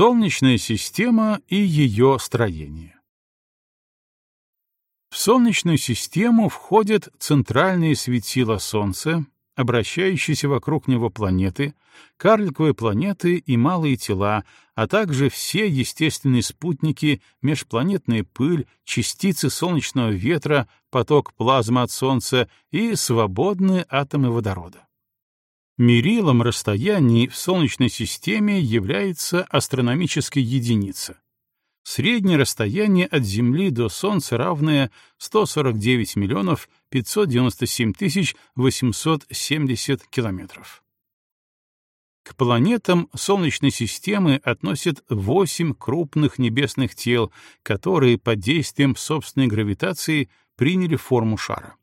Солнечная система и ее строение. В Солнечную систему входят центральные светила Солнца, обращающиеся вокруг него планеты, карликовые планеты и малые тела, а также все естественные спутники, межпланетная пыль, частицы солнечного ветра, поток плазмы от Солнца и свободные атомы водорода. Мерилом расстояний в Солнечной системе является астрономическая единица. Среднее расстояние от Земли до Солнца равное 149 миллионов 597 тысяч 870 километров. К планетам Солнечной системы относят восемь крупных небесных тел, которые под действием собственной гравитации приняли форму шара.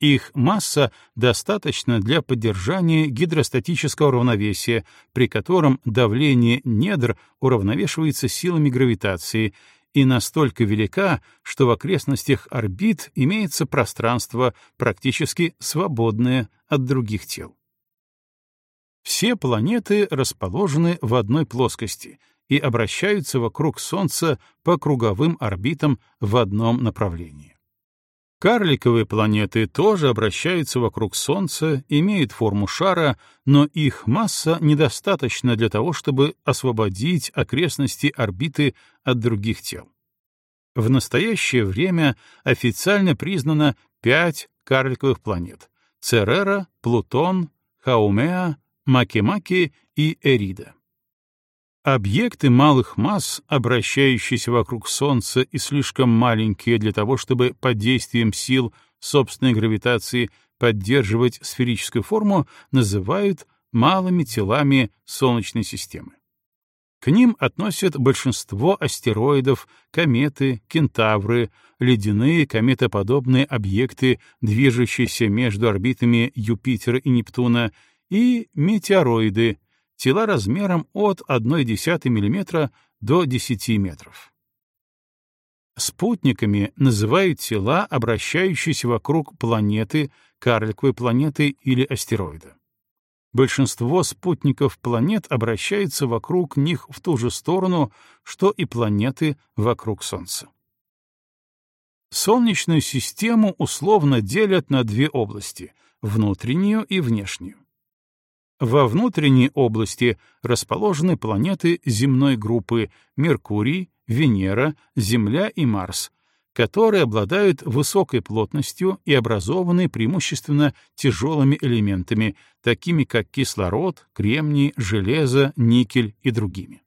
Их масса достаточна для поддержания гидростатического равновесия, при котором давление недр уравновешивается силами гравитации и настолько велика, что в окрестностях орбит имеется пространство, практически свободное от других тел. Все планеты расположены в одной плоскости и обращаются вокруг Солнца по круговым орбитам в одном направлении. Карликовые планеты тоже обращаются вокруг Солнца, имеют форму шара, но их масса недостаточна для того, чтобы освободить окрестности орбиты от других тел. В настоящее время официально признано пять карликовых планет — Церера, Плутон, Хаумеа, Макемаки и Эрида. Объекты малых масс, обращающиеся вокруг Солнца и слишком маленькие для того, чтобы под действием сил собственной гравитации поддерживать сферическую форму, называют малыми телами Солнечной системы. К ним относят большинство астероидов, кометы, кентавры, ледяные кометоподобные объекты, движущиеся между орбитами Юпитера и Нептуна, и метеороиды — тела размером от 0,1 мм до 10 метров. Спутниками называют тела, обращающиеся вокруг планеты, карликовой планеты или астероида. Большинство спутников планет обращаются вокруг них в ту же сторону, что и планеты вокруг Солнца. Солнечную систему условно делят на две области — внутреннюю и внешнюю. Во внутренней области расположены планеты земной группы Меркурий, Венера, Земля и Марс, которые обладают высокой плотностью и образованы преимущественно тяжелыми элементами, такими как кислород, кремний, железо, никель и другими.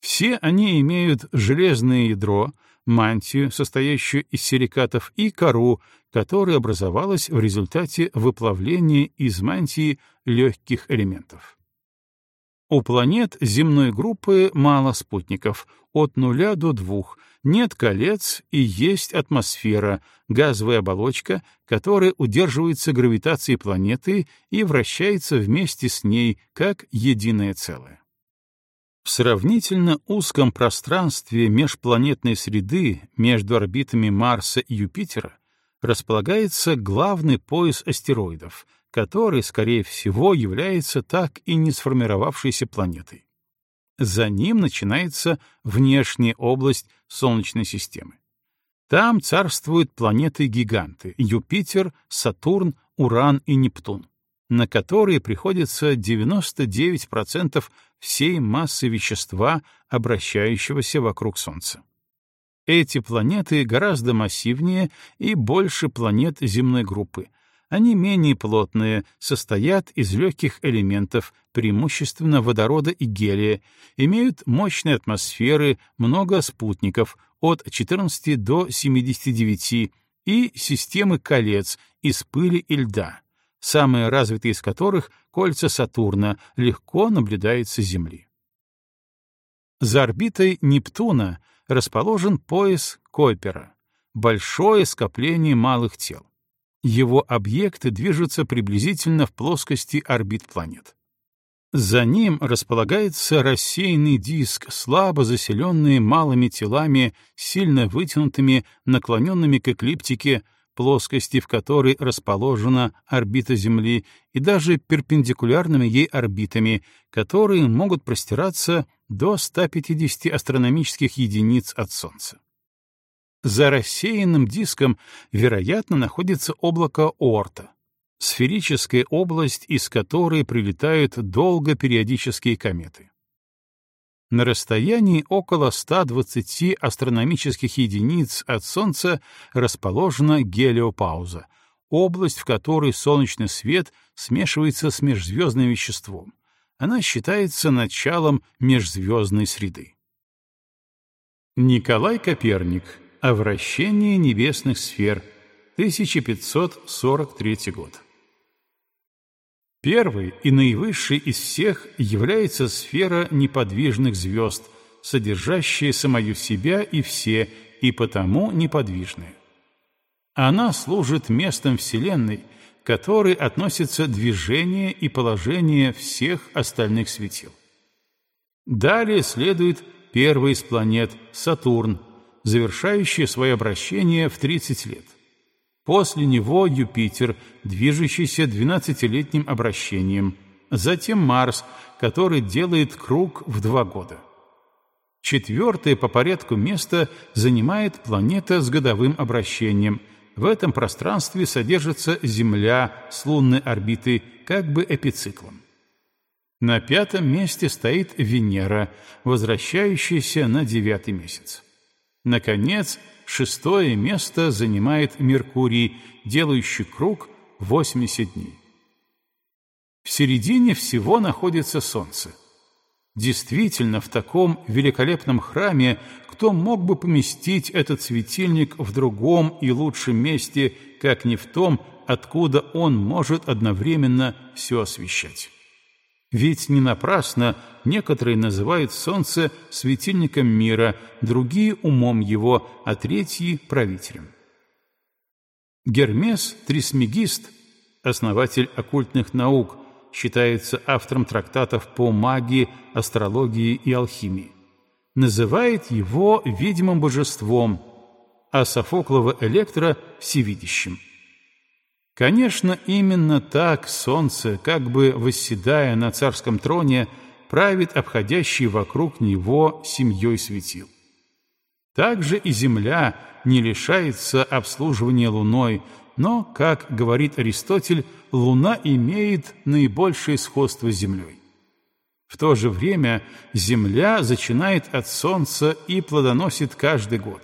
Все они имеют железное ядро, мантию, состоящую из силикатов, и кору, которая образовалась в результате выплавления из мантии легких элементов. У планет земной группы мало спутников, от нуля до двух, нет колец и есть атмосфера, газовая оболочка, которая удерживается гравитацией планеты и вращается вместе с ней как единое целое. В сравнительно узком пространстве межпланетной среды между орбитами Марса и Юпитера располагается главный пояс астероидов, который, скорее всего, является так и не сформировавшейся планетой. За ним начинается внешняя область Солнечной системы. Там царствуют планеты-гиганты — Юпитер, Сатурн, Уран и Нептун на которые приходится 99% всей массы вещества, обращающегося вокруг Солнца. Эти планеты гораздо массивнее и больше планет земной группы. Они менее плотные, состоят из легких элементов, преимущественно водорода и гелия, имеют мощные атмосферы, много спутников, от 14 до 79, и системы колец из пыли и льда, самые развитые из которых кольца Сатурна легко наблюдаются с Земли. За орбитой Нептуна расположен пояс Койпера, большое скопление малых тел. Его объекты движутся приблизительно в плоскости орбит планет. За ним располагается рассеянный диск, слабо заселенный малыми телами, сильно вытянутыми, наклоненными к эклиптике, плоскости, в которой расположена орбита Земли, и даже перпендикулярными ей орбитами, которые могут простираться до 150 астрономических единиц от Солнца. За рассеянным диском, вероятно, находится облако Оорта, сферическая область, из которой прилетают долго периодические кометы. На расстоянии около 120 астрономических единиц от Солнца расположена гелиопауза, область, в которой солнечный свет смешивается с межзвездным веществом. Она считается началом межзвездной среды. Николай Коперник. О вращении небесных сфер. 1543 год. Первой и наивысшей из всех является сфера неподвижных звезд, содержащая самую себя и все, и потому неподвижная. Она служит местом Вселенной, к которой относятся движение и положение всех остальных светил. Далее следует первый из планет — Сатурн, завершающий свое обращение в 30 лет. После него Юпитер, движущийся двенадцатилетним обращением, затем Марс, который делает круг в два года. Четвертое по порядку место занимает планета с годовым обращением. В этом пространстве содержится Земля с лунной орбитой, как бы эпициклом. На пятом месте стоит Венера, возвращающаяся на девятый месяц. Наконец, шестое место занимает Меркурий, делающий круг 80 дней. В середине всего находится Солнце. Действительно, в таком великолепном храме кто мог бы поместить этот светильник в другом и лучшем месте, как не в том, откуда он может одновременно все освещать? Ведь не напрасно некоторые называют Солнце светильником мира, другие — умом его, а третьи — правителем. Гермес Трисмегист, основатель оккультных наук, считается автором трактатов по магии, астрологии и алхимии. Называет его видимым божеством, а Софоклова Электро — всевидящим. Конечно, именно так солнце, как бы восседая на царском троне, правит обходящий вокруг него семьей светил. Также и Земля не лишается обслуживания Луной, но, как говорит Аристотель, Луна имеет наибольшее сходство с Землей. В то же время Земля зачинает от Солнца и плодоносит каждый год.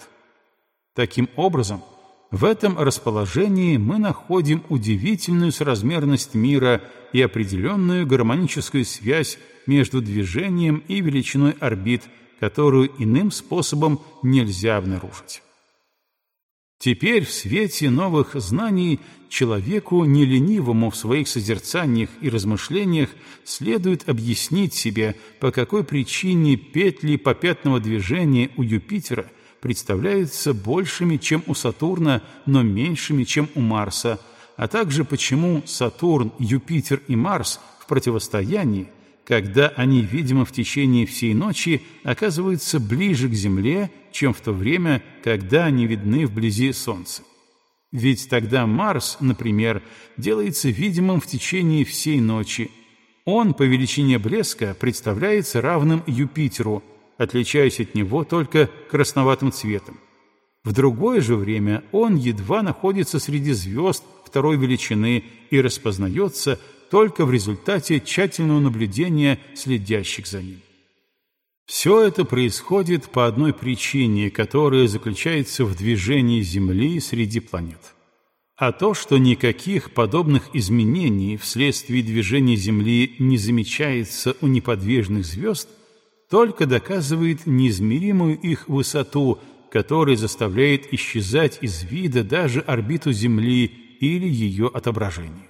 Таким образом, в этом расположении мы находим удивительную соразмерность мира и определенную гармоническую связь между движением и величиной орбит, которую иным способом нельзя обнаружить. Теперь в свете новых знаний человеку неленивому в своих созерцаниях и размышлениях следует объяснить себе, по какой причине петли попятного движения у Юпитера – представляются большими, чем у Сатурна, но меньшими, чем у Марса, а также почему Сатурн, Юпитер и Марс в противостоянии, когда они, видимо, в течение всей ночи оказываются ближе к Земле, чем в то время, когда они видны вблизи Солнца. Ведь тогда Марс, например, делается видимым в течение всей ночи. Он по величине блеска представляется равным Юпитеру – отличаясь от него только красноватым цветом. В другое же время он едва находится среди звезд второй величины и распознается только в результате тщательного наблюдения следящих за ним. Все это происходит по одной причине, которая заключается в движении Земли среди планет. А то, что никаких подобных изменений вследствие движения Земли не замечается у неподвижных звезд – только доказывает неизмеримую их высоту, которая заставляет исчезать из вида даже орбиту Земли или ее отображение.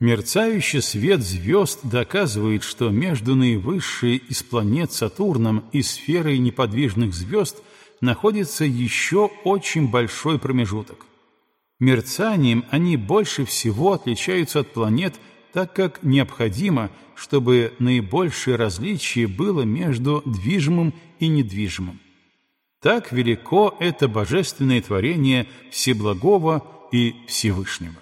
Мерцающий свет звезд доказывает, что между наивысшей из планет Сатурном и сферой неподвижных звезд находится еще очень большой промежуток. Мерцанием они больше всего отличаются от планет – так как необходимо, чтобы наибольшее различие было между движимым и недвижимым. так велико это божественное творение Всеблагого и Всевышнего.